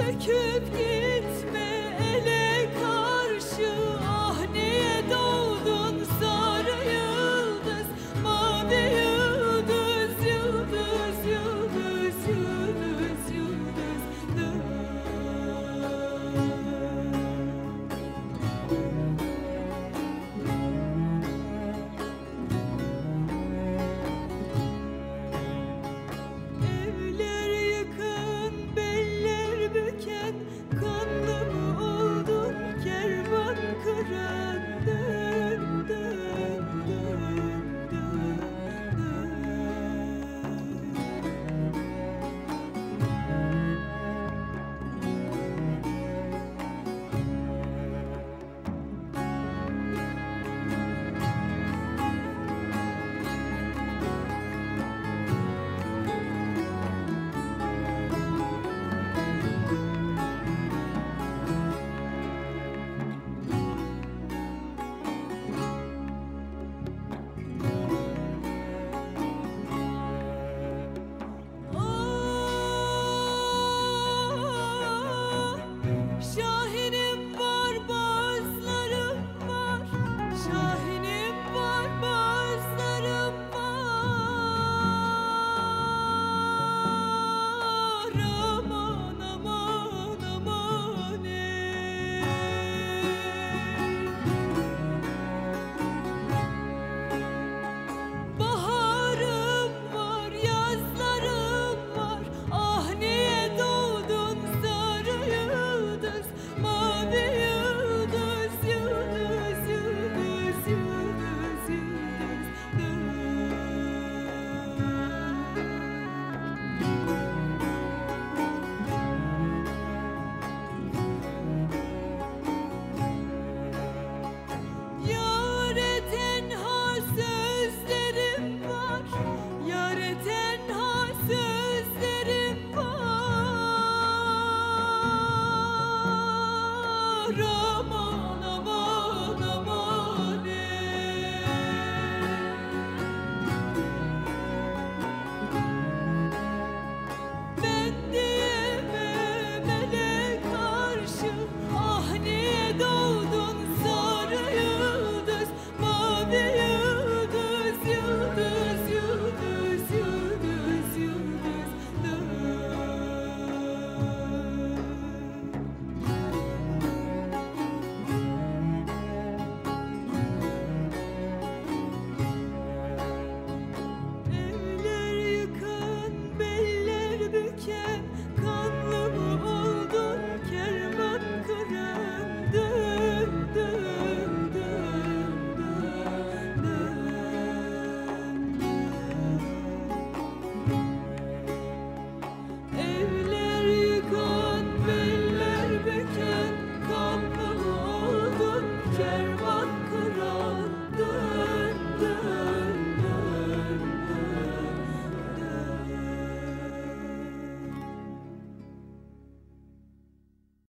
döküp git.